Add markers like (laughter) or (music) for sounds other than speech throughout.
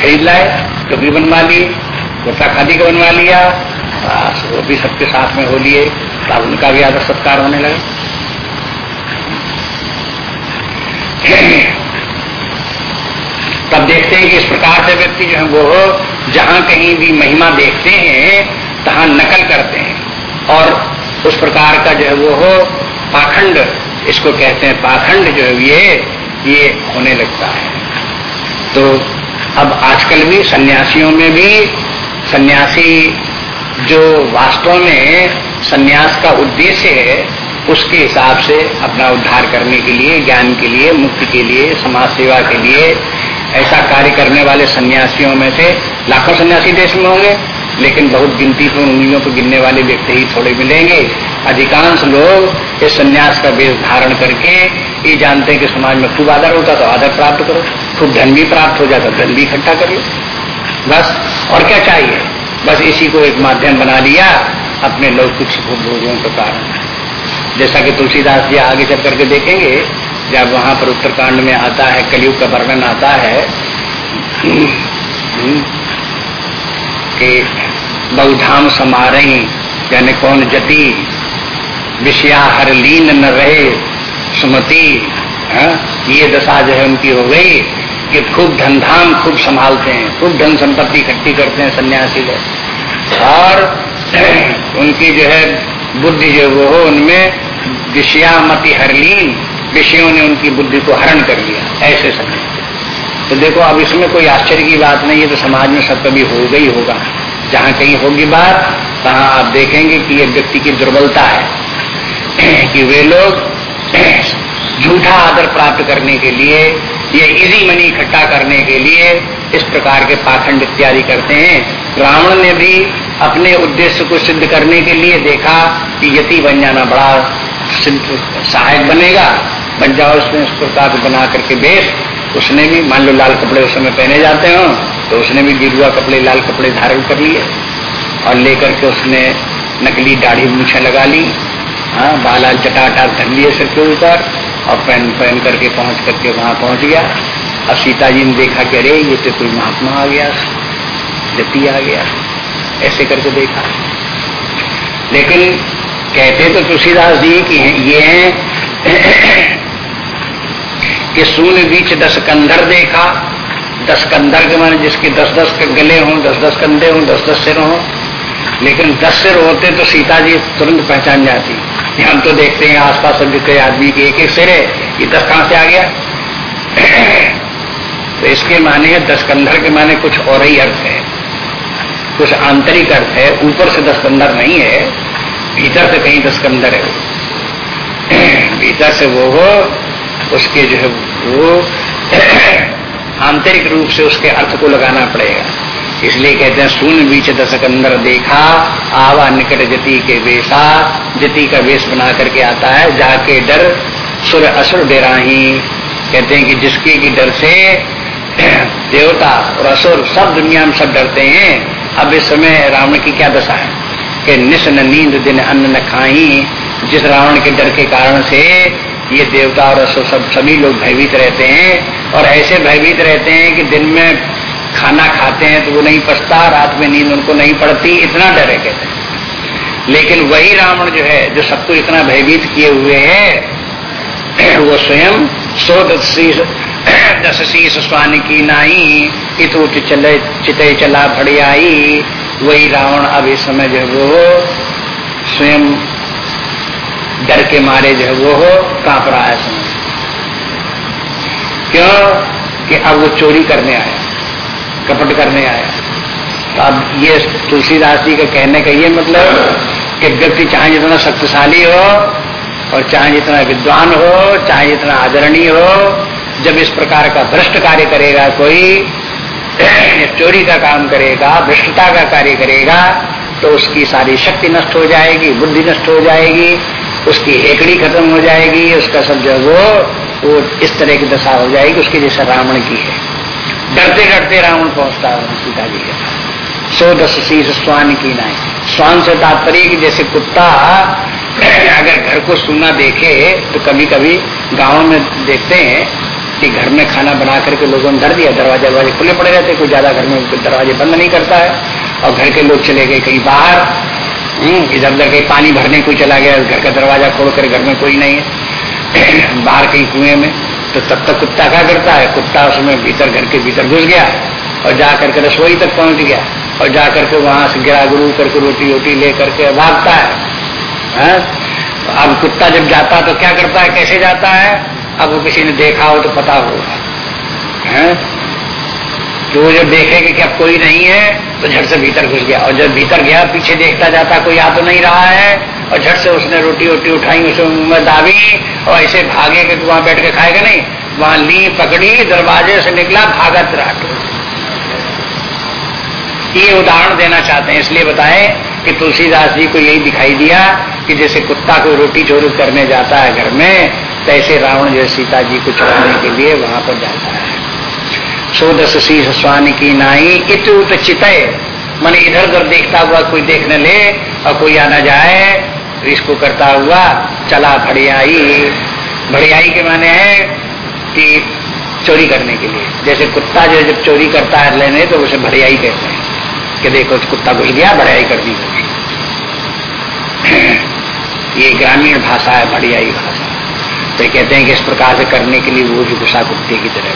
खरीद लाए टोपी बनवा ली कुर्ता खादी का बनवा लिया, बस, वो भी सबके साथ में हो लिए तब उनका भी आदर सत्कार होने लगा। तब देखते हैं कि इस प्रकार से व्यक्ति जो है वो जहाँ कहीं भी महिमा देखते हैं, तहां नकल करते हैं। और उस प्रकार का जो है वो हो पाखंड, इसको कहते हैं पाखंड जो है ये ये होने लगता है। तो अब आजकल भी सन्यासियों में भी, सन्यासी जो वास्तव में सन्यास का उद्देश्य है, उसके हिसाब से अपना उद्धार करने के लिए, ज्ञान के लिए, मुक्ति के लिए, समाज सेवा के लिए, ऐसा कार्य करने वाले सन्यासियों में से लाखों सन्यासी देश में होंगे, लेकिन बहुत गिनती पर उंगलियों को गिनने वाले व्यक्ति ही थोड़े मिलेंगे। अधिकांश लोग इस सन्यास का वेश धारण करके ये जानते हैं कि समाज में खूब आदर होता तो आदर प्राप्त करो। खूब धन भी प्राप्त हो जाता धन भी इकट्ठा कर लो। बस और क्या चाहिए? बस इसी को एक माध्यम बना लिया अपने लौकिक सुखभोगों के कारण। जैसा कि तुलसीदास जी आगे चल करके देखेंगे जब वहाँ पर उत्तरकांड में आता है कलयुग का वर्णन आता है कि बहुधाम समारही यानी कौन जति विषया हर लीन न रहे सुमति हाँ, ये दशा जो है उनकी हो गई। कि खूब धनधाम खूब संभालते हैं, खूब धन संपत्ति इकट्ठी करते हैं सन्यासी लोग। और (clears throat) उनकी जो है बुद्धि जो वो हो, उनमें विषयामति हरलीन, विषयों ने उनकी बुद्धि को हरण कर लिया, ऐसे समय तो देखो, अब इसमें कोई आश्चर्य की बात नहीं है तो समाज में सब कभी ही होगा। जहाँ कहीं होगी बात, वहाँ आप देखेंगे कि ये व्यक्ति की दुर्बलता है। (clears throat) कि वे लोग (clears throat) झूठा आदर प्राप्त करने के लिए ये इजी मनी इकट्ठा करने के लिए इस प्रकार के पाखंड इत्यादि करते हैं। रावण ने भी अपने उद्देश्य को सिद्ध करने के लिए देखा कि यति बन जाना बड़ा सिद्ध सहायक बनेगा। बन जाओ उसने इस प्रकार बना करके बेश उसने भी, मान लो लाल कपड़े उस समय पहने जाते हो तो उसने भी गिरुआ कपड़े, लाल कपड़े धारण कर लिए। और लेकर के उसने नकली दाढ़ी मूछे लगा ली। हाँ बाला चटाटा धर लिए सिर के ऊपर। और पहन पहन करके पहुँच करके वहाँ पहुँच गया। अब सीता जी ने देखा कि अरे, ये तो कोई महात्मा आ गया, जति आ गया। ऐसे करके देखा। लेकिन कहते तो तुलसीदास जी कि ये हैं कि सून बीच दस कंधर देखा। दस कंधर के माने जिसके दस दस गले हों, दस दस कंधे हों, दस दस सिर हों। लेकिन दस सिर होते तो सीता जी तुरंत पहचान जाती। हम तो देखते हैं, आसपास सभी कई आदमी के एक एक सिर ये दस कहाँ से आ गया? (clears throat) तो इसके माने है दस कंधर के माने कुछ और ही अर्थ है। कुछ आंतरिक अर्थ है, ऊपर से दस कंधर नहीं है, भीतर से कहीं दस कंधर है (clears throat) भीतर से वो हो, उसके जो है वो, (clears throat) आंतरिक रूप से उसके अर्थ को लगाना पड़ेगा। इसलिए कहते हैं सुन बीच दशक अंदर देखा, आवा निकट जति के वेशा, जति का वेश बना करके आता है, जाके डर सुर असुर डेराही। कहते हैं कि जिसके की डर से (clears throat) देवता और असुर सब दुनिया में सब डरते हैं। अब इस समय रावण की क्या दशा है? कि निश न नींद दिन अन्न न खाई। जिस रावण के डर के कारण से ये देवता और असुर सब सभी लोग भयभीत रहते हैं। और ऐसे भयभीत रहते हैं कि दिन में खाना खाते हैं तो वो नहीं पछता, रात में नींद उनको नहीं पड़ती, इतना डर है कहते हैं। लेकिन वही रावण जो है, जो सबको इतना भयभीत किए हुए है, (clears throat) वो स्वयं सो दस शीस स्वान की नाई, इत चले, चिते चला भड़ी आई वही रावण अब इस समय जो वो स्वयं डर के मारे जो है वो हो काँप रहा है। समय क्यों? कि अब वो चोरी करने आया। कपट करने आया तो अब ये तुलसीदास जी के कहने का ये मतलब कि व्यक्ति चाहे जितना शक्तिशाली हो और चाहे जितना विद्वान हो, चाहे जितना आदरणीय हो, जब इस प्रकार का भ्रष्ट कार्य करेगा कोई, (clears throat) चोरी का काम करेगा, भ्रष्टता का कार्य करेगा तो उसकी सारी शक्ति नष्ट हो जाएगी, बुद्धि नष्ट हो जाएगी, उसकी एकड़ी खत्म हो जाएगी, उसका सब जो वो वो इस तरह की दशा हो जाएगी, उसकी जैसा रावण की है। डरते डरते रावण पहुँचता है सीता जी के पास। सो दस शीश स्वान की नाई स्वान से तात्पर्य जैसे कुत्ता अगर घर को सुना देखे तो कभी कभी गाँव में देखते हैं कि घर में खाना बना करके लोगों ने धर दिया। दरवाजे दरवाजे खुले पड़े रहते कोई ज़्यादा घर में दरवाजे बंद नहीं करता है। और घर के लोग चले गए कहीं बाहर। हम्म, इधर उधर कहीं पानी भरने कोई चला गया घर का दरवाज़ा खोल कर घर में कोई नहीं है। बाहर कहीं कुएँ में। तो तब तक कुत्ता क्या करता है? कुत्ता उसमें भीतर घर के भीतर घुस गया और जा करके रसोई तक पहुँच गया और जा करके वहाँ से गिरा गुरु करके रोटी रोटी ले करके भागता है, है? अब कुत्ता जब जाता है तो क्या करता है? कैसे जाता है? अब वो किसी ने देखा हो तो पता होगा। है? तो वो जब देखेगा कि अब कोई नहीं है तो झट से भीतर घुस गया। और जब भीतर गया पीछे देखता जाता कोई आ तो नहीं रहा है। और झट से उसने रोटी वोटी उठाई, उसे में दाबी और ऐसे भागे कि वहाँ बैठ के खाएगा नहीं। वहाँ ली, पकड़ी, दरवाजे से निकला भागत रहा ये उदाहरण देना चाहते हैं, इसलिए बताएँ कि तुलसीदास जी को यही दिखाई दिया कि जैसे कुत्ता को रोटी चोरी करने जाता है घर में, तैसे रावण जो सीता जी को चुराने के लिए वहाँ पर जाता है। सोदस शीश स्वानी की नाई इत उत चितय। मन इधर उधर देखता हुआ कोई देखने ले और कोई आना जाए इसको करता हुआ चला भड़ियाई। भड़ियाई के माने है कि चोरी करने के लिए। जैसे कुत्ता जो जब चोरी करता है लेने तो उसे भड़ियाई कहते हैं कि देखो, कुत्ता घुस गया, भड़ियाई कर दी। (clears throat) ये ग्रामीण भाषा है, भड़ियाई भाषा। तो कहते हैं कि इस प्रकार से करने के लिए वो भी गुस्सा कुत्ते की तरह।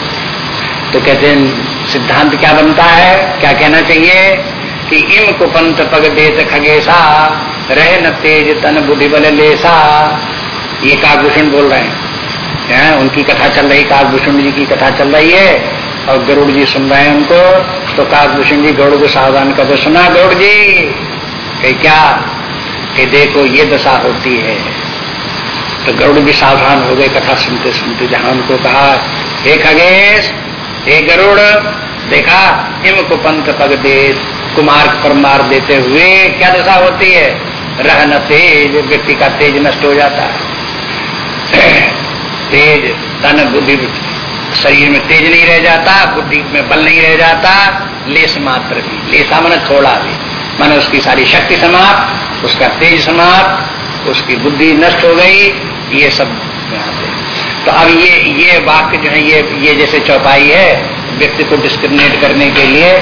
तो कहते हैं, सिद्धांत क्या बनता है? क्या कहना चाहिए? कि इम कुपंत पग देत खगेशा रहे न तेज तन बुद्धि बल लेसा। ये काकभूषण बोल रहे हैं। है? उनकी कथा चल रही काकभूषण जी की कथा चल रही है, और गरुड़ जी सुन रहे हैं उनको तो काकभूषण जी गरुड़ को सावधान करते सुना गरुड़ जी, कि क्या? कि देखो, ये दशा होती है। तो गरुड़ भी सावधान हो गए कथा सुनते सुनते, जहाँ उनको कहा, हे खगेश हे गरुड़, देखा हिम को पंथ पग दे कुमार पर मार देते हुए क्या दशा होती है? रहन तेज व्यक्ति का तेज नष्ट हो जाता है। (clears throat) तेज, तन, बुद्धि शरीर में तेज नहीं रह जाता, बुद्धि में बल नहीं रह जाता, लेस मात्र भी, लेसा मन थोड़ा भी। मन उसकी सारी शक्ति समाप्त, उसका तेज समाप्त, उसकी बुद्धि नष्ट हो गई, ये सब यहाँ पे। तो अब ये ये वाक्य जो है, ये ये जैसे चौपाई है, व्यक्ति को डिस्क्रिमिनेट करने के लिए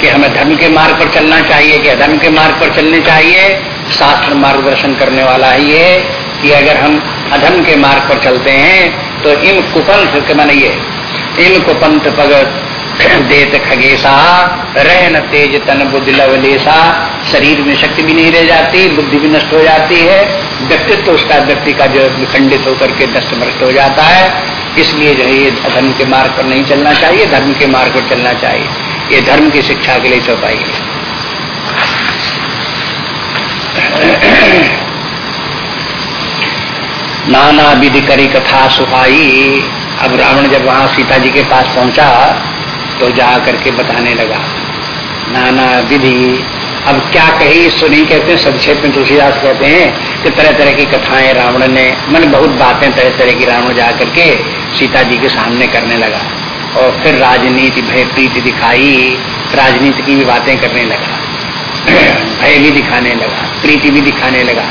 कि हमें धर्म के मार्ग पर चलना चाहिए, कि अधर्म के मार्ग पर चलने चाहिए, शास्त्र मार्गदर्शन करने वाला ही है कि अगर हम अधर्म के मार्ग पर चलते हैं तो इन कुपंथ के मन ये इन कुपंथ पग देत खगेशा रह न तेज तन बुद्धि लवलेसा शरीर में शक्ति भी नहीं रह जाती, बुद्धि भी नष्ट हो जाती है। व्यक्तित्व तो उसका व्यक्ति का जो विखंडित होकर के नष्ट भ्रष्ट हो जाता है। इसलिए जो है ये धर्म के मार्ग पर नहीं चलना चाहिए, धर्म के मार्ग पर चलना चाहिए। ये धर्म की शिक्षा के लिए चौपाई है। नाना विधि करी कथा सुहाई। अब रावण जब वहाँ सीता जी के पास पहुँचा तो जा करके बताने लगा, नाना विधि, अब क्या कही सुनी? कहते हैं संक्षेप में तुलसीदास कहते हैं कि तरह तरह की कथाएँ रावण ने, मन बहुत बातें तरह तरह की रावण जा करके सीता जी के सामने करने लगा। और फिर राजनीति भय प्रीति दिखाई, राजनीति की भी बातें करने लगा। भय भी दिखाने लगा, प्रीति भी दिखाने लगा।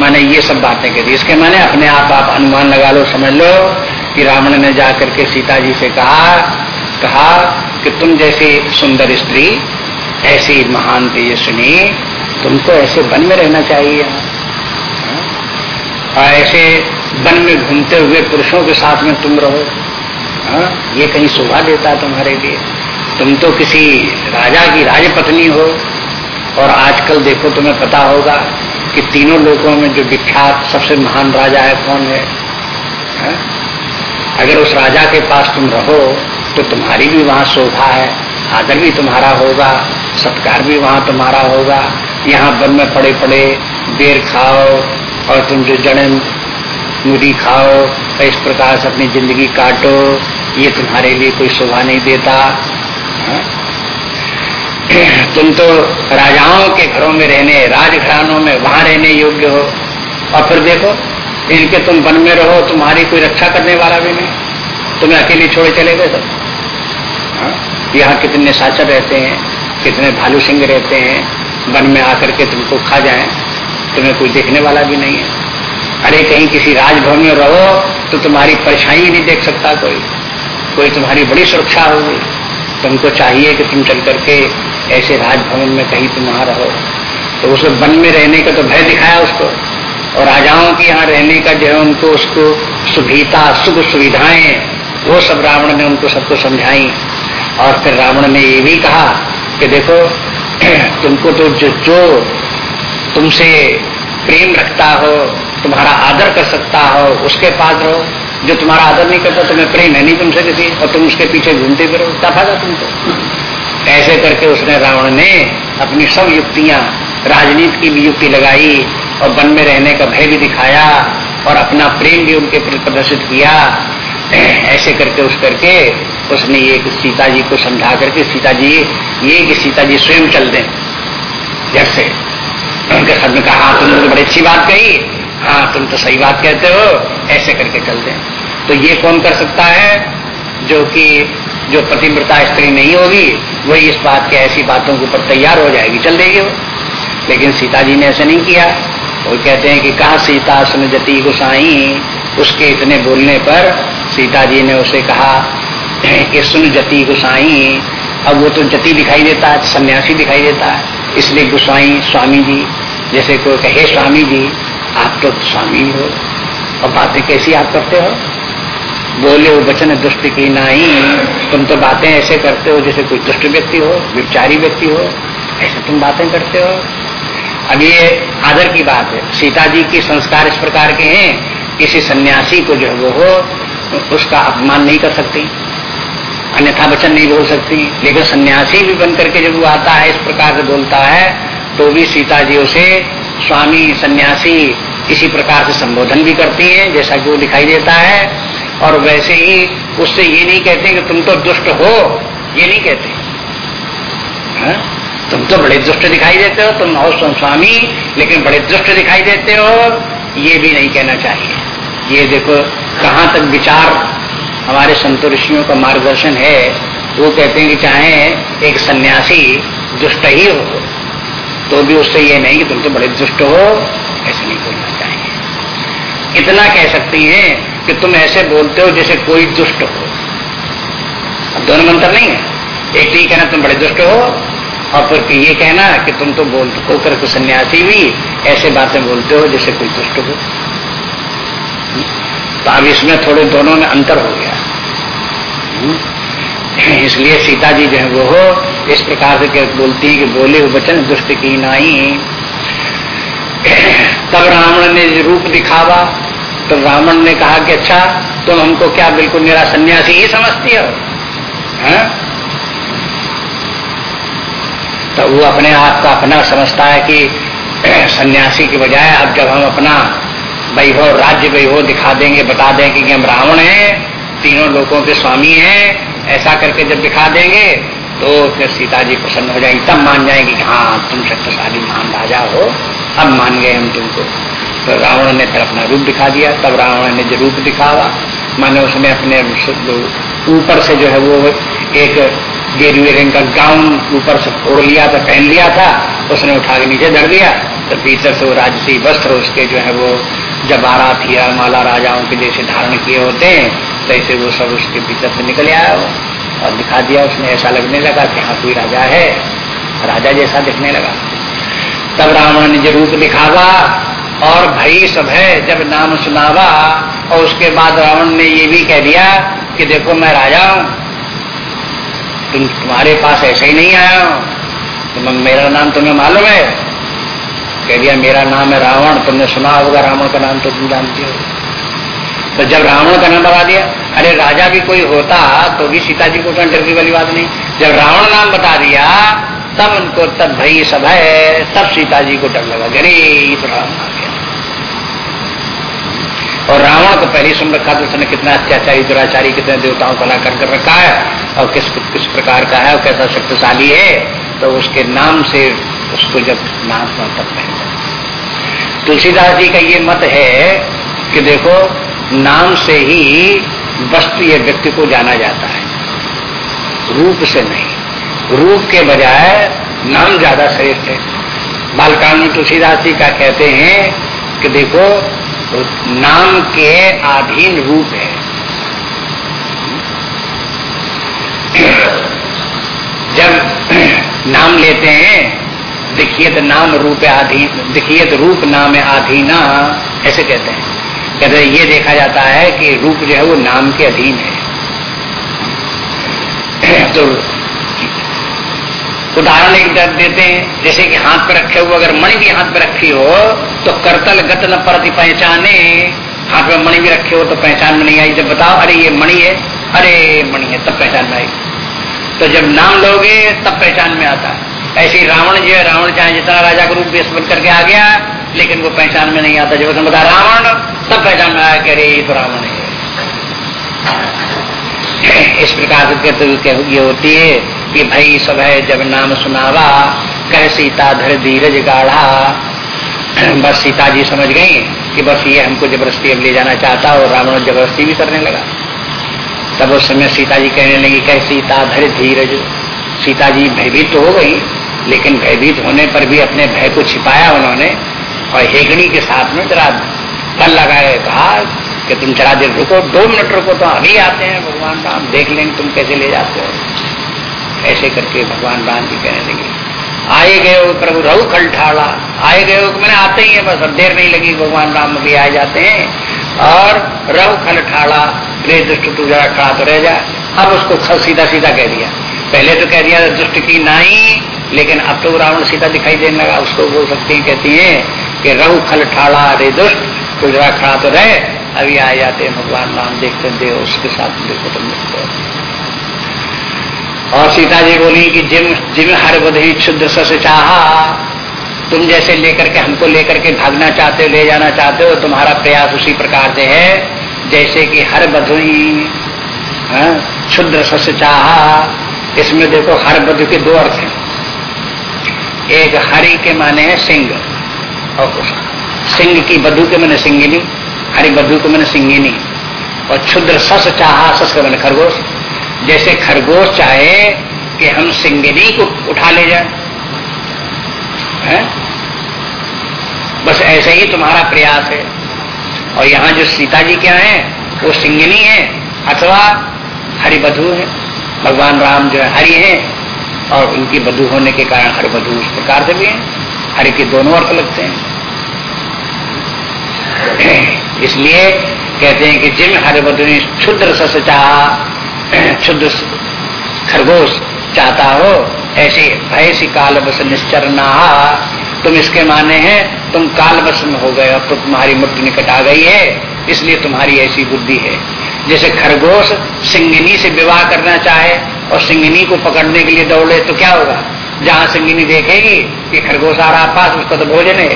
माने ये सब बातें करी इसके माने अपने आप आप अनुमान लगा लो, समझ लो कि रावण ने जाकर के सीता जी से कहा कहा कि तुम जैसी सुंदर स्त्री, ऐसी महान तेजस्विनी, तुमको ऐसे वन में रहना चाहिए। और ऐसे वन में घूमते हुए पुरुषों के साथ में तुम रहो। हा? ये कहीं शोभा देता तुम्हारे लिए तुम तो किसी राजा की राजपत्नी हो, और आजकल देखो तुम्हें पता होगा कि तीनों लोगों में जो विख्यात, सबसे महान राजा है कौन है हा? अगर उस राजा के पास तुम रहो तो तुम्हारी भी वहाँ शोभा है, आदर भी तुम्हारा होगा, सत्कार भी वहाँ तुम्हारा होगा यहाँ वन में पड़े पड़े बेर खाओ, और तुम जो जड़े मुरी खाओ, इस प्रकार से अपनी ज़िंदगी काटो, ये तुम्हारे लिए कोई शोभा नहीं देता। हा? (clears throat) तुम तो राजाओं के घरों में रहने, राजघरानों में वहाँ रहने योग्य हो। और फिर देखो, इनके तुम वन में रहो, तुम्हारी कोई रक्षा करने वाला भी नहीं। तुम्हें अकेले छोड़े चले गए सब। हाँ? यहाँ कितने साचर रहते हैं, कितने भालू सिंह रहते हैं, वन में आकर के तुमको खा जाए, तुम्हें कोई देखने वाला भी नहीं है। अरे कहीं किसी राजभवन में रहो तो तुम्हारी परछाई नहीं देख सकता कोई। कोई तुम्हारी बड़ी सुरक्षा होगी। तुमको चाहिए कि तुम चल करके ऐसे राजभवन में कहीं तुम वहाँ रहो। तो उस वन में रहने का तो भय दिखाया उसको। और राजाओं के यहाँ रहने का जो है उनको उसको सुविधा सुख सुविधाएँ वो सब रावण ने उनको सबको समझाई। और फिर रावण ने ये भी कहा कि देखो (clears throat) तुमको तो जो, जो तुमसे प्रेम रखता हो तुम्हारा आदर कर सकता हो, उसके पास रहो। जो तुम्हारा आदर नहीं करता, तुम्हें प्रेम है नहीं तुमसे किसी, और तुम उसके पीछे घूमते फिरो क्या फ़ायदा तुमको? ऐसे करके उसने रावण ने अपनी सब युक्तियाँ, राजनीति की भी युक्ति लगाई, और वन में रहने का भय भी दिखाया, और अपना प्रेम भी उनके प्रति प्रदर्शित किया। ऐसे करके उस करके उसने ये सीता जी को समझा करके सीता जी ये कि सीता जी स्वयं चल दें। जैसे उनके सद में कहा, तुमने तो बड़ी अच्छी बात कही। हाँ तुम तो सही बात कहते हो, ऐसे करके चल तो ये कौन कर सकता है, जो कि, जो पतिव्रता स्त्री नहीं होगी, वही इस बात के ऐसी बातों के ऊपर तैयार हो जाएगी, चल देगी वो। लेकिन सीता जी ने ऐसा नहीं किया। वो कहते हैं कि कहा सीता सुन जती गुसाई, उसके इतने बोलने पर सीता जी ने उसे कहा कि सुन जती गुसाई, अब वो तो जति दिखाई देता है, सन्यासी दिखाई देता है। इसलिए गुसाई, स्वामी जी, जैसे कोई कहे, स्वामी जी आप तो स्वामी हो। और बातें कैसी आप करते हो? बोले वचन दुष्ट की नाई तुम तो बातें ऐसे करते हो जैसे कोई दुष्ट व्यक्ति हो, विचारी व्यक्ति हो, ऐसे तुम बातें करते हो। अब ये आदर की बात है। सीता जी के संस्कार इस प्रकार के हैं, किसी सन्यासी को जो है वो हो, उसका अपमान नहीं कर सकती, अन्यथा वचन नहीं बोल सकती। लेकिन सन्यासी भी बन करके जब वो आता है, इस प्रकार से बोलता है तो भी सीता जी उसे स्वामी सन्यासी इसी प्रकार से संबोधन भी करती हैं, जैसा कि वो दिखाई देता है। और वैसे ही उससे ये नहीं कहते कि तुम तो दुष्ट हो, ये नहीं कहते। हा? तुम तो बड़े दुष्ट दिखाई देते हो, तुम हो स्वामी, लेकिन बड़े दुष्ट दिखाई देते हो, ये भी नहीं कहना चाहिए। ये देखो, कहाँ तक विचार हमारे संत ऋषियों का मार्गदर्शन है, वो कहते हैं कि चाहे एक सन्यासी दुष्ट ही हो। तो भी उससे ये नहीं कि तुम तो बड़े दुष्ट हो, ऐसे नहीं बोलना चाहिए। इतना कह सकती हैं कि तुम ऐसे बोलते हो जैसे कोई दुष्ट हो। अब दोनों मंत्र नहीं है। एक तो ये कहना तुम बड़े दुष्ट हो, और फिर ये कहना कि तुम तो बोल, होकर के सन्यासी भी ऐसे बातें बोलते हो जैसे कोई दुष्ट हो। तो अब इसमें थोड़े दोनों में अंतर हो गया। इसलिए सीता जी जो है वो इस प्रकार से बोलती है कि बोले वचन दुष्ट की नाई तब रावण ने रूप दिखावा तो रावण ने कहा कि अच्छा तुम हमको क्या बिल्कुल मेरा सन्यासी ही समझती हो है? तो वो अपने आप को अपना समझता है कि सन्यासी के बजाय अब जब हम अपना वैभव राज्य, वैभव दिखा देंगे, बता देंगे कि हम रावण हैं, तीनों लोगों के स्वामी हैं ऐसा करके जब दिखा देंगे तो फिर सीता जी प्रसन्न हो जाएँगे। तब मान जाएँगे कि हाँ तुम शक्तिशाली महान राजा हो। अब मान गए हम तुमको। तो रावण ने फिर अपना रूप दिखा दिया। तब रावण ने जो रूप दिखावा, माने उसने अपने ऊपर से जो है वो एक गेरुए रंग का गाउन ऊपर से फोड़ लिया था, पहन लिया था। उसने उठा के नीचे धर दिया। तो भीतर से वो राजसी वस्त्र उसके जो है वो जब आरा थी माला राजाओं के जैसे धारण किए होते हैं तैसे वो सब उसके भीतर से निकल आया वो और दिखा दिया उसने, ऐसा लगने लगा कि हाँ कोई राजा है। राजा जैसा दिखने लगा। तब रावण ने जो रूप दिखावा और भई सब है, जब नाम सुनावा और उसके बाद रावण ने ये भी कह दिया कि देखो, मैं राजा हूँ। तुम तुम्हारे पास ऐसे ही नहीं आया हूँ। तुम मेरा नाम तुम्हें मालूम है। कह दिया, मेरा नाम है रावण, तुमने सुना होगा रावण का नाम तो तुम जानती हो। तो जब रावण का नाम बता दिया, अरे राजा भी कोई होता तो भी सीता जी को डर वाली बात नहीं। जब रावण नाम बता दिया, तब उनको तब भई सब है, तब सीता जी को डर लगा अरे तो रावण आ गया। और रावण को पहले सुन रखा तो उसने कितना अत्याचारी, दुराचारी, कितने देवताओं को कर कर रखा है, और किस किस प्रकार का है, और कैसा शक्तिशाली है तो उसके नाम से उसको जब नाम तब पहन तुलसीदास जी का ये मत है कि देखो, नाम से ही वस्तु या व्यक्ति को जाना जाता है। रूप से नहीं। रूप के बजाय नाम ज़्यादा श्रेष्ठ है। बालकान तुलसीदास जी का कहते हैं कि देखो, नाम के अधीन रूप है। जब नाम लेते हैं दिखिए तो नाम रूप आधीन दिखिए तो रूप नाम आधीना, ऐसे कहते हैं। कहते हैं, ये देखा जाता है कि रूप जो है वो नाम के अधीन है। (clears throat) तो उदाहरण एक दर्द देते हैं, जैसे कि हाथ पर रखे हुए, अगर मणि भी हाथ पर रखी हो तो करतल गत न पहचाने, हाथ में मणि भी रखे हो तो पहचान में नहीं आई। जब बताओ, अरे ये मणि है, अरे मणि है, तब पहचान में आई। तो जब नाम लोगे, तब पहचान में आता है। ऐसे रावण जो है, रावण चाहे जितना राजा का रूप बेस बन करके आ गया, लेकिन वो पहचान में नहीं आता। जब उसने बता रावण, तब पहचान में आया कि अरे, ये तो रावण है। इस प्रकार से ये होती है कि भाई, सब है, जब नाम सुनावा, कह सीता धर धीरज गाढ़ा। बस सीता जी समझ गई कि बस ये हमको ज़बरदस्ती अब ले जाना चाहता और रावण ज़बरदस्ती भी करने लगा। तब उस समय सीता जी कहने लगी, कह सीता धर धीरज। सीता जी भयभीत तो हो गई। लेकिन भयभीत होने पर भी अपने भय को छिपाया उन्होंने और हेगड़ी के साथ में जरा बल लगाए, कहा कि तुम जरा देर रुको, दो मिनट रुको तो अभी आते हैं, भगवान राम, देख लेंगे तुम कैसे ले जाते हो। ऐसे करके भगवान राम जी कहने लगे, आए गए हो प्रभु रहु खल ठाड़ा आए गए हो मैंने आते ही है, बस अब देर नहीं लगी, भगवान राम भी आ जाते हैं। और रहु खल ठाड़ा रे दुष्ट तू जरा खड़ा तो रह जाए अब उसको सीधा सीधा कह दिया। पहले तो कह दिया, दुष्ट की नाई लेकिन अब तो रावण सीता दिखाई देने लगा उसको बोल सकती है कहती है कि रहु खल ठाड़ा रे दुष्ट जरा खड़ा तो रहे अभी आ जाते हैं भगवान राम देखते दे उसके साथ देखो तुम देखते और सीता जी बोली कि जिम जिम हर बधि क्षुद्र से चाहा तुम जैसे लेकर के हमको लेकर के भागना चाहते हो ले जाना चाहते हो तुम्हारा प्रयास उसी प्रकार से है जैसे कि हर बधुई हाँ, क्षुद्र सस्य चाहा। इसमें देखो हर बधु के दो अर्थ हैं। एक हरि के माने है सिंह। और सिंह की बधु के मैंने सिंगिनी, हरि बधु के मैंने सिंगिनी। और क्षुद्र सस चाहा, सस के मैंने खरगोश। जैसे खरगोश चाहे कि हम सिंगिनी को उठा ले जाए। बस ऐसे ही तुम्हारा प्रयास है। और यहाँ जो सीता जी क्या है, वो सिंगिनी है, अथवा हरिबधु है। भगवान राम जो है, हरि है। और उनकी बधु होने के कारण हर बधु उस प्रकार से भी है, हर के दोनों अर्थ लगते हैं। इसलिए कहते हैं कि जिम हरिबधु क्षुद्र सस चाह, क्षुद्र खरगोश चाहता हो, ऐसे भय सी काल बस निश्चरना तुम इसके माने हैं, तुम काल बस में हो गए अब तो तुम्हारी मृत्यु निकट आ गई है, इसलिए तुम्हारी ऐसी बुद्धि है। जैसे खरगोश सिंगिनी से विवाह करना चाहे और सिंगिनी को पकड़ने के लिए दौड़े तो क्या होगा? जहाँ सिंगिनी देखेगी कि खरगोश आ रहा पास, उसका तो भोजन है।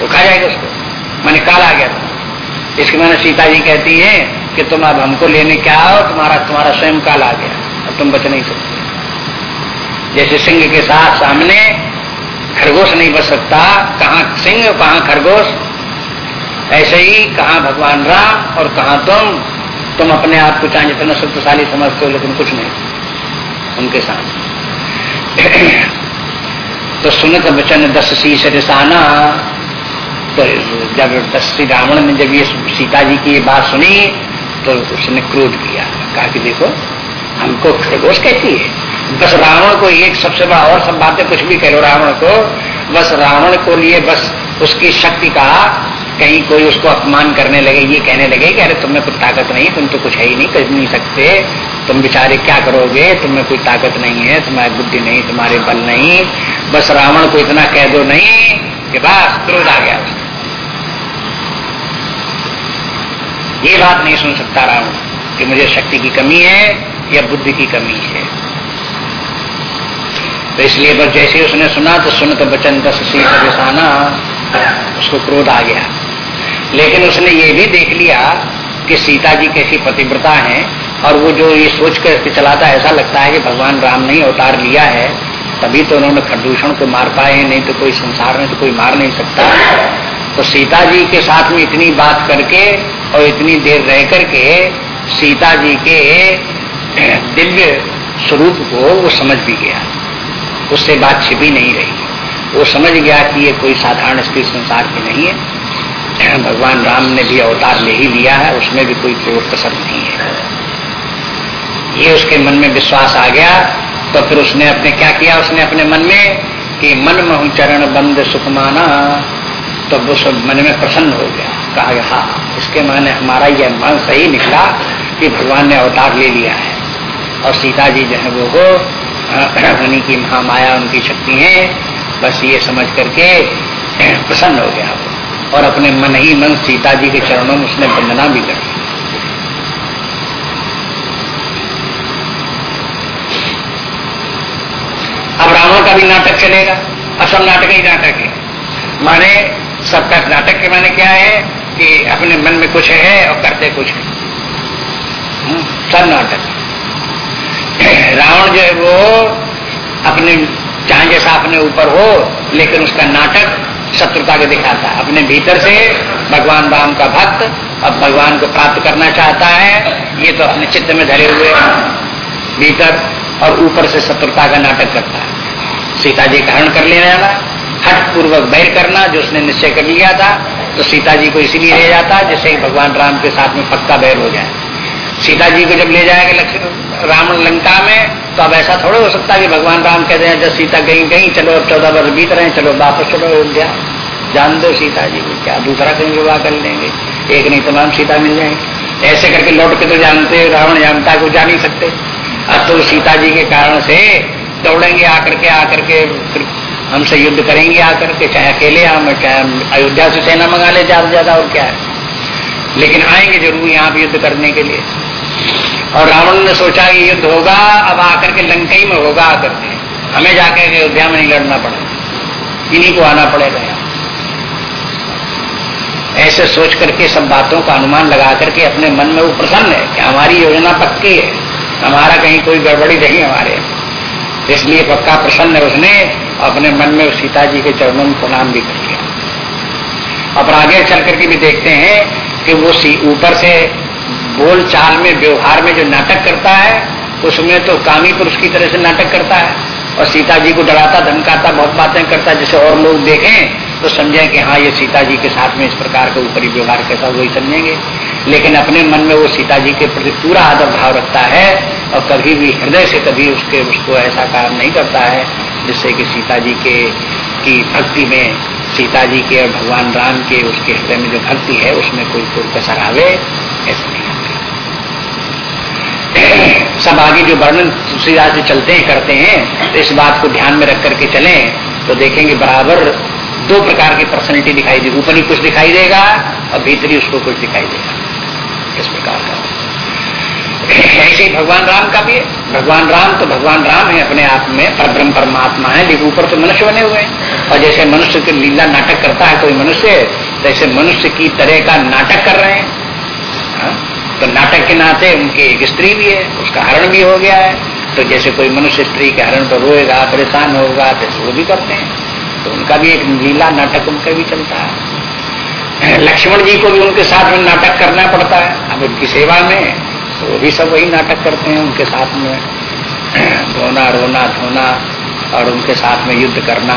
तो खा जाएगा उसको। मैंने काल आ गया इसके मैंने सीता जी कहती है कि तुम अब हमको लेने क्या आओ? तुम्हारा तुम्हारा स्वयं काल आ गया। अब तुम बच नहीं सकते। जैसे सिंह के साथ सामने खरगोश नहीं बच सकता, कहा सिंह, कहा खरगोश? ऐसे ही कहा भगवान राम और कहा तुम? तुम अपने आप को चाहे जितना शक्तिशाली समझते हो, लेकिन कुछ नहीं। उनके साथ। तो सुनत बचन दस शीश रिसाना तो जब दस श्री रावण ने जब ये सीता जी की ये बात सुनी तो उसने क्रोध किया। कहा कि देखो, हमको खरगोश कहती है। बस रावण को एक सबसे बड़ा और सब बातें कुछ भी कह रावण को, बस रावण को लिए बस उसकी शक्ति का कहीं कोई उसको अपमान करने लगे, ये कहने लगे कि अरे तुम्हें कुछ ताकत नहीं, तुम तो कुछ है ही नहीं, कर नहीं सकते। तुम बेचारे क्या करोगे? तुम्हें कोई ताकत नहीं है, तुम्हारी बुद्धि नहीं, तुम्हारे बल नहीं। बस रावण को इतना कह दो नहीं कि बस क्रोध आ गया। ये बात नहीं सुन सकता रावण कि मुझे शक्ति की कमी है या बुद्धि की कमी है। तो इसलिए बस जैसे उसने सुना तो सुन तो बचन दस सी परेशाना उसको क्रोध आ गया। लेकिन उसने ये भी देख लिया कि सीता जी कैसी पतिव्रता हैं और वो जो ये सोच कर चलाता है, ऐसा लगता है कि भगवान राम ने अवतार लिया है, तभी तो उन्होंने खरदूषण को मार पाए हैं नहीं तो कोई संसार में तो कोई मार नहीं सकता। तो सीता जी के साथ में इतनी बात करके और इतनी देर रह करके सीता जी के (clears throat) दिव्य स्वरूप को वो समझ भी गया। उससे बात छिपी नहीं रही। वो समझ गया कि ये कोई साधारण स्त्री संसार की नहीं है। (clears throat) भगवान राम ने भी अवतार ले ही लिया है, उसमें भी कोई चोर कसर नहीं है। ये उसके मन में विश्वास आ गया तो फिर उसने अपने क्या किया? उसने अपने मन में कि मन महु चरण बंद सुख माना तो वो सब मन में प्रसन्न हो गया। कहा गया हाँ इसके माने हमारा यह मन सही निकला कि भगवान ने अवतार ले लिया है। और सीता जी जो है वो हो (clears throat) उन्हीं की महामाया उनकी शक्ति है, बस ये समझ करके, (clears throat) प्रसन्न हो गया और अपने मन ही मन सीता जी के चरणों में उसने वंदना भी कर अब रावण का भी नाटक चलेगा? अब सब नाटक ही नाटक है माने सबका नाटक के माने क्या है कि अपने मन में कुछ है और करते कुछ है। हम्म, सब नाटक। रावण जो है वो अपने चाहे जैसा अपने ऊपर हो लेकिन उसका नाटक शत्रुता के दिखाता है। अपने भीतर से भगवान राम का भक्त अब भगवान को प्राप्त करना चाहता है ये तो अपने चित्त में धरे हुए भीतर और ऊपर से शत्रुता का नाटक करता है। सीता जी का हरण कर लेने वाला। हट पूर्वक बैर करना, जो उसने निश्चय कर लिया था तो सीता जी को इसीलिए ले जाता जैसे भगवान राम के साथ में पक्का बैर हो जाए। सीता जी को जब ले जाएँगे लक्ष्मण रावण लंका में तो अब ऐसा थोड़ा हो सकता है कि भगवान राम कहते हैं, जब सीता गई गई चलो अब चौदह वर्ष बीत रहे हैं, चलो वापस चलो अयोध्या जान दो सीता जी को, क्या दूसरा कहीं विवाह कर लेंगे? एक नहीं तमाम सीता मिल जाएँगे। ऐसे करके लौट के तो जानते रावण जानता को जा नहीं सकते। अब तो सीता जी के कारण से दौड़ेंगे आकर के आकर के फिर हमसे युद्ध करेंगे आकर के, चाहे अकेले हम, चाहे अयोध्या से सेना मंगा ले ज़्यादा ज़्यादा और क्या है। लेकिन आएँगे ज़रूर यहाँ पे युद्ध करने के लिए। और रावण ने सोचा कि युद्ध होगा, अब आकर के लंकई में होगा आकर के। हमें जाकर अयोध्या में नहीं लड़ना पड़ेगा इन्हीं को आना पड़ेगा ऐसे सोच करके सब बातों का अनुमान लगा करके अपने मन में वो प्रसन्न है कि हमारी योजना पक्की है। हमारा कहीं कोई गड़बड़ी नहीं हमारे। इसलिए पक्का प्रसन्न है उसने, अपने मन में उस सीता जी के चरणों में प्रणाम भी कर लिया। अब आगे चल करके भी देखते हैं कि वो ऊपर से बोल चाल में, व्यवहार में जो नाटक करता है, उसमें तो कामी पुरुष की तरह से नाटक करता है। और सीता जी को डराता, धमकाता, बहुत बातें करता है जिसे और लोग देखें तो समझें कि हाँ ये सीता जी के साथ में इस प्रकार का ऊपरी व्यवहार कैसा वही समझेंगे। लेकिन अपने मन में वो सीता जी के प्रति पूरा आदर भाव रखता है और कभी भी, हृदय से कभी उसके, उसको ऐसा काम नहीं करता है, जिससे कि सीता जी के, की भक्ति में सीता जी के और भगवान राम के उसके हृदय में जो भक्ति है, उसमें कोई कोई कसर आवे, ऐसा नहीं सब आगे जो वर्णन तुलसीदास से चलते हैं, करते हैं तो इस बात को ध्यान में रख करके चलें तो देखेंगे बराबर दो प्रकार की पर्सनैलिटी दिखाई देगी। ऊपरी कुछ दिखाई देगा और भीतरी उसको कुछ दिखाई देगा। इस प्रकार का। ऐसे ही भगवान राम का भी है। भगवान राम तो भगवान राम है, अपने आप में परब्रह्म परमात्मा है, लेकिन ऊपर तो मनुष्य बने हुए हैं। और जैसे मनुष्य की लीला नाटक करता है कोई मनुष्य जैसे मनुष्य की तरह का नाटक कर रहे हैं। हा? तो नाटक के नाते उनकी एक स्त्री भी है, उसका हरण भी हो गया है। तो जैसे कोई मनुष्य स्त्री के हरण पर रोएगा, परेशान होगा तो वो भी करते हैं। तो उनका भी एक लीला नाटक उनका भी चलता है। लक्ष्मण जी को भी उनके साथ में नाटक करना पड़ता है। अब उनकी सेवा में तो वो भी सब वही नाटक करते हैं उनके साथ में। धोना, रोना, धोना और उनके साथ में युद्ध करना,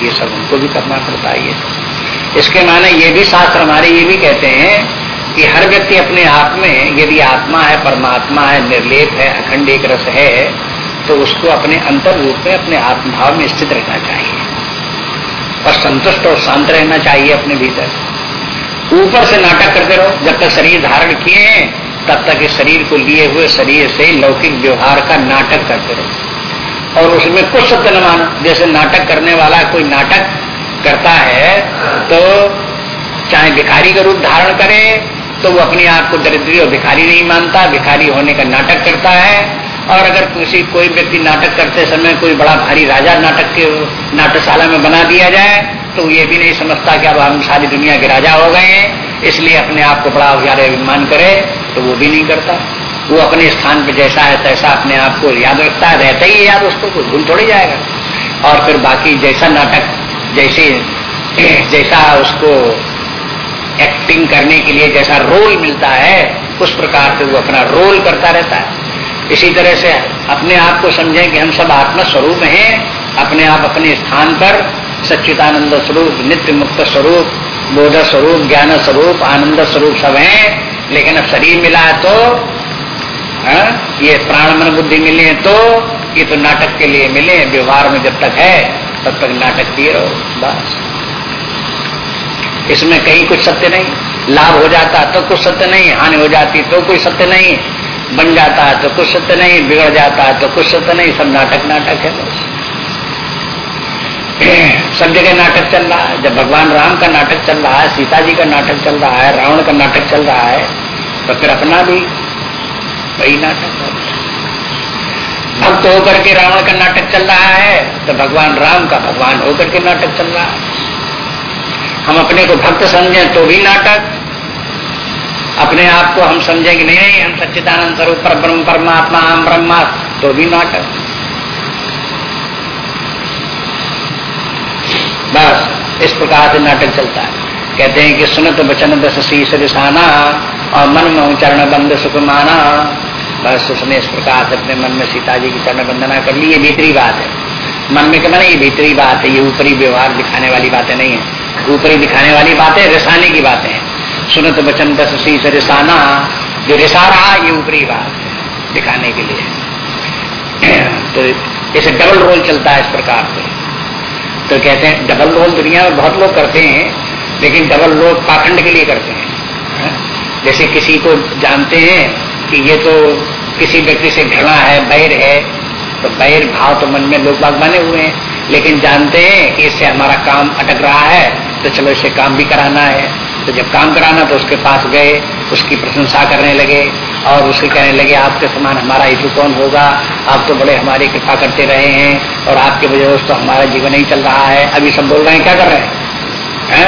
ये सब उनको भी करना पड़ता है ये। सब इसके माने ये भी शास्त्र हमारे ये भी कहते हैं कि हर व्यक्ति अपने आप में यदि आत्मा है, परमात्मा है, निर्लेप है, अखंड एक रस है तो उसको अपने अंतर रूप में, अपने आत्मभाव में स्थित रहना चाहिए। और संतुष्ट और शांत रहना चाहिए अपने भीतर। ऊपर से नाटक करते रहो। जब तक शरीर धारण किए हैं, तब तक इस शरीर को लिए हुए शरीर से लौकिक व्यवहार का नाटक करते रहो। और उसमें कुछ सत्य न मानो। जैसे नाटक करने वाला कोई नाटक करता है तो चाहे भिखारी का रूप धारण करे तो वो अपने आप को दरिद्री और भिखारी नहीं मानता। भिखारी होने का नाटक करता है और अगर किसी कोई व्यक्ति नाटक करते समय कोई बड़ा भारी राजा नाटक के नाट्यशाला में बना दिया जाए तो ये भी नहीं समझता कि अब हम सारी दुनिया के राजा हो गए हैं, इसलिए अपने आप को बड़ा ज़्यादा अभिमान करे तो वो भी नहीं करता। वो अपने स्थान पर जैसा है, तैसा अपने आप को याद रखता है, रहता ही याद, उसको कोई भूल थोड़ी जाएगा। और फिर बाकी जैसा नाटक, जैसे, जैसा उसको एक्टिंग करने के लिए जैसा रोल मिलता है, उस प्रकार से वो अपना रोल करता रहता है। इसी तरह से अपने आप को समझें कि हम सब आत्म स्वरूप हैं, अपने आप अपने स्थान पर, सच्चिदानंद स्वरूप नित्य मुक्त स्वरूप बोध स्वरूप ज्ञान स्वरूप आनंद स्वरूप सब हैं। लेकिन अब शरीर मिला है तो हा? ये प्राण मन बुद्धि मिले तो ये तो नाटक के लिए मिले, व्यवहार में जब तक है, तब तक नाटक किए रहो, बस। इसमें कहीं कुछ सत्य नहीं। लाभ हो जाता तो कुछ सत्य नहीं, हानि हो जाती तो कोई सत्य नहीं। बन जाता है तो कुछ सत्य नहीं, बिगड़ जाता है तो कुछ सत्य नहीं, सब नाटक नाटक है बस। सब जगह नाटक चल रहा है। जब भगवान राम का नाटक चल रहा है, सीता जी का नाटक चल रहा है, रावण का नाटक चल रहा है तो फिर अपना भी वही नाटक भक्त होकर के रावण का नाटक चल रहा है तो भगवान राम का भगवान होकर के नाटक चल रहा है। हम अपने को भक्त समझे तो भी नाटक अपने आप को हम समझेंगे, नहीं नहीं, हम सच्चिदानंद स्वरूप पर ब्रह्म परमात्मा हम ब्रह्मा तो भी नाटक बस, इस प्रकार से नाटक चलता है। कहते हैं कि सुनत बचन दस शीश रिसाना और मन में चरण बंद सुख माना बस, उसने इस प्रकार से अपने मन में सीता जी की चरण वंदना कर ली, ये भीतरी बात है। मन में कहना ये भीतरी बात है, ये ऊपरी व्यवहार दिखाने वाली बातें नहीं है। ऊपरी दिखाने वाली बातें, रिसाने की बातें हैं। सुनत बचन दस शीश रिसाना जो रिसा रहा, ये ऊपरी बात है, दिखाने के लिए। (clears throat) तो इसे डबल रोल चलता है इस प्रकार से। तो कहते हैं डबल रोल दुनिया में बहुत लोग करते हैं, लेकिन डबल रोल पाखंड के लिए करते हैं। जैसे किसी को जानते हैं कि ये तो किसी व्यक्ति से घृणा है, बैर है तो बैर भाव तो मन में लोग बाग बने हुए हैं। लेकिन जानते हैं कि इससे हमारा काम अटक रहा है तो चलो इसे काम भी कराना है। तो जब काम कराना तो उसके पास गए, उसकी प्रशंसा करने लगे और उसे कहने लगे, आपके समान हमारा हेतु कौन होगा? आप तो बड़े हमारी कृपा करते रहे हैं और आपके वजह से तो हमारा जीवन नहीं चल रहा है। अभी सब बोल रहे हैं, क्या कर रहे हैं? है?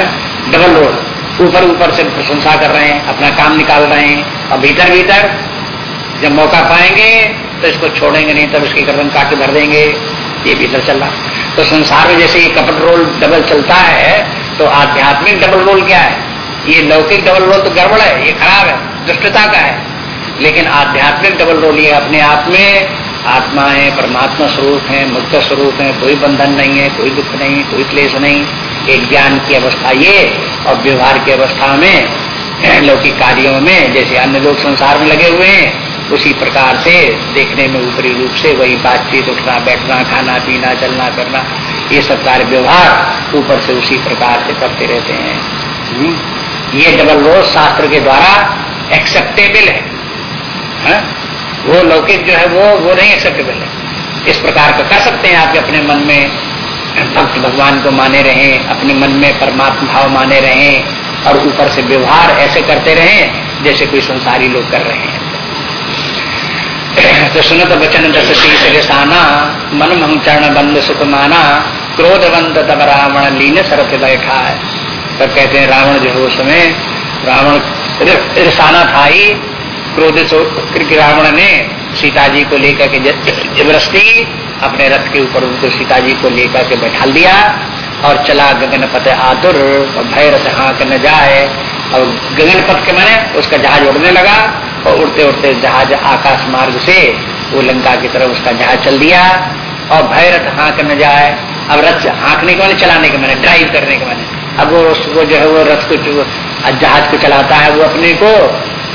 डबल रोड ऊपर ऊपर से प्रशंसा कर रहे हैं, अपना काम निकाल रहे हैं और भीतर भीतर जब मौका पाएँगे तो इसको छोड़ेंगे नहीं, तब इसकी गर्दन काट भर देंगे। ये भीतर चल रहा तो संसार में जैसे ये कपट रोल डबल चलता है तो आध्यात्मिक डबल रोल क्या है? ये लौकिक डबल रोल तो गड़बड़ है, ये खराब है, दुष्टता का है। लेकिन आध्यात्मिक डबल रोल ये अपने आप में आत्मा है, परमात्मा स्वरूप है, मुक्त स्वरूप है, कोई बंधन नहीं है, कोई दुख नहीं, कोई क्लेश नहीं। एक ज्ञान की अवस्था ये, और व्यवहार की अवस्था में, (clears throat) लौकिक कार्यों में, जैसे अन्य लोग संसार में लगे हुए हैं, उसी प्रकार से देखने में ऊपरी रूप से वही बातचीत, उठना, बैठना, खाना, पीना, चलना करना ये सब कार्य व्यवहार ऊपर से उसी प्रकार से करते रहते हैं। हम्म। ये डबल रोज शास्त्र के द्वारा एक्सेप्टेबल है, है? वो लौकिक जो है वो वो नहीं एक्सेप्टेबल है। इस प्रकार का कर सकते हैं आप अपने मन में भक्त भगवान को माने रहे अपने मन में परमात्मा भाव माने रहे और ऊपर से व्यवहार ऐसे करते रहे जैसे कोई संसारी लोग कर रहे हैं। तो सुनत बचन दस मन मम चरण बंद सुख माना क्रोधवंत तब रावण लीन सरत बैठा है तब कहते हैं रावण जो है उस समय रावण रिसाना था ही क्रोधित रावण ने सीता जी को लेकर के जबरस्ती अपने रथ के ऊपर उनको सीता जी को लेकर के बैठा दिया और चला गगन पथ आतुर, और भय रथ हाँक न जाए। और गगन पथ के मैंने उसका जहाज़ उड़ने लगा और उड़ते उड़ते जहाज़ आकाश मार्ग से वो लंका की तरफ़ उसका जहाज़ चल दिया और भय रथ हाँक न जाए। अब रथ हाँकने के मैंने, चलाने के मैंने ड्राइव करने के मैंने। अब वो उसको जो है वो रथ को जहाज़ को चलाता है वो अपने को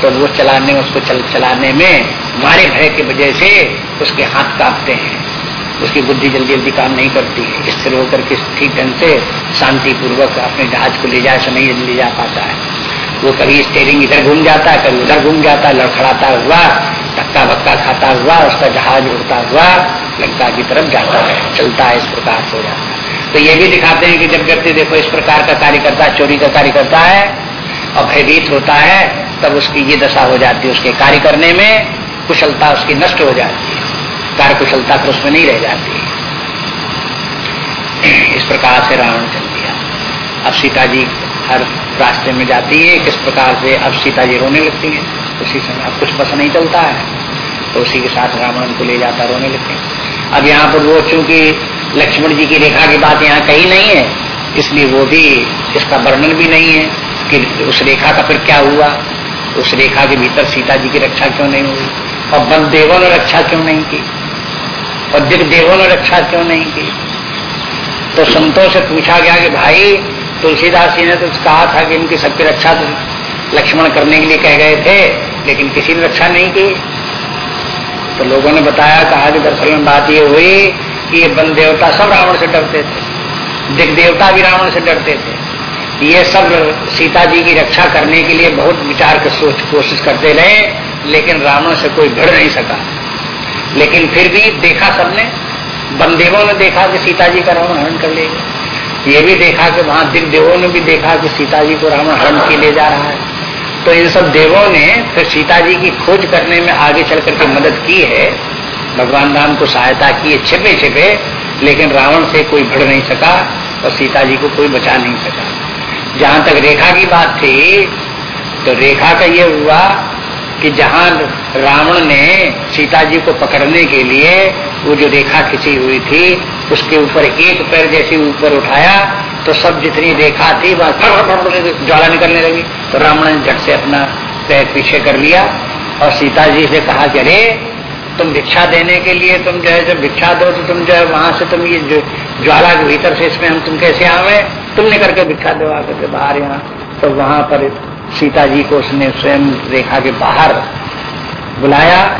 तो वो चलाने उसको चल, चलाने में मारे भय की वजह से उसके हाथ कांपते हैं। उसकी बुद्धि जल्दी जल्दी काम नहीं करती है। स्थिर होकर के ठीक ढंग से शांति पूर्वक अपने जहाज़ को ले जाए समय ले जा पाता है। वो कभी स्टेरिंग इधर घूम जाता है कभी उधर घूम जाता है लड़खड़ाता हुआ धक्का भक्का खाता हुआ उसका जहाज़ उड़ता हुआ लंका की तरफ़ जाता है चलता है इस प्रकार से हो जाता है। तो ये भी दिखाते हैं कि जब व्यक्ति देखो इस प्रकार का कार्य करता है, चोरी का कार्य करता है और भयभीत होता है, तब उसकी ये दशा हो जाती है उसके कार्य करने में, कुशलता उसकी नष्ट हो जाती है। कार्य कुशलता फिर उसमें नहीं रह जाती। इस प्रकार से रावण चल दिया अब सीता जी हर रास्ते में जाती है, किस प्रकार से अब सीता जी रोने लगती है, उसी समय अब कुछ बस नहीं चलता है तो उसी के साथ रावण को ले जाता रोने लगते हैं। अब यहाँ पर वो चूँकि लक्ष्मण जी की रेखा की बात यहाँ कही नहीं है। इसलिए वो भी, इसका वर्णन भी नहीं है कि उस रेखा का फिर क्या हुआ। उस रेखा के भीतर सीता जी की रक्षा क्यों नहीं हुई? और बल देवों ने रक्षा क्यों नहीं की? और दिग देवों ने रक्षा क्यों नहीं की? तो संतों से पूछा गया कि भाई, तुलसीदास जी ने तो कहा था कि इनकी सबकी रक्षा तो लक्ष्मण करने के लिए कह गए थे, लेकिन किसी ने रक्षा नहीं की। तो लोगों ने बताया, कहा कि दरअसल में बात ये हुई कि ये बन देवता सब रावण से डरते थे। दिग देवता भी रावण से डरते थे। ये सब सीता जी की रक्षा करने के लिए बहुत विचार कर सोच कोशिश करते रहे, लेकिन रावण से कोई भिड़ नहीं सका। लेकिन फिर भी देखा सबने बंदेवों ने देखा कि सीता जी का रावण हरण कर लेगा ये भी देखा कि वहाँ दिग देवों ने भी देखा कि सीता जी को रावण हरण के ले जा रहा है। तो इन सब देवों ने फिर सीता जी की खोज करने में आगे चल करके मदद की है। भगवान राम को सहायता की छिपे छिपे, लेकिन रावण से कोई भिड़ नहीं सका और सीता जी को कोई बचा नहीं सका। जहाँ तक रेखा की बात थी तो रेखा का ये हुआ कि जहाँ रावण ने सीता जी को पकड़ने के लिए वो जो रेखा खिंची हुई थी, उसके ऊपर एक पैर जैसे ऊपर उठाया तो सब जितनी रेखा थी वह ज्वाला निकलने लगी। तो रावण ने झट से अपना पैर पीछे कर लिया और सीता जी से कहा कि अरे तुम भिक्षा देने के लिए तुम जो है, जब भिक्षा दो तो तुम जो है, वहाँ से तुम ये ज्वाला के भीतर से इसमें हम तुम कैसे आवे? तुम तुमने के भिक्षा दो आकर के बाहर यहाँ। तो वहाँ पर सीता जी को उसने स्वयं रेखा के बाहर बुलाया।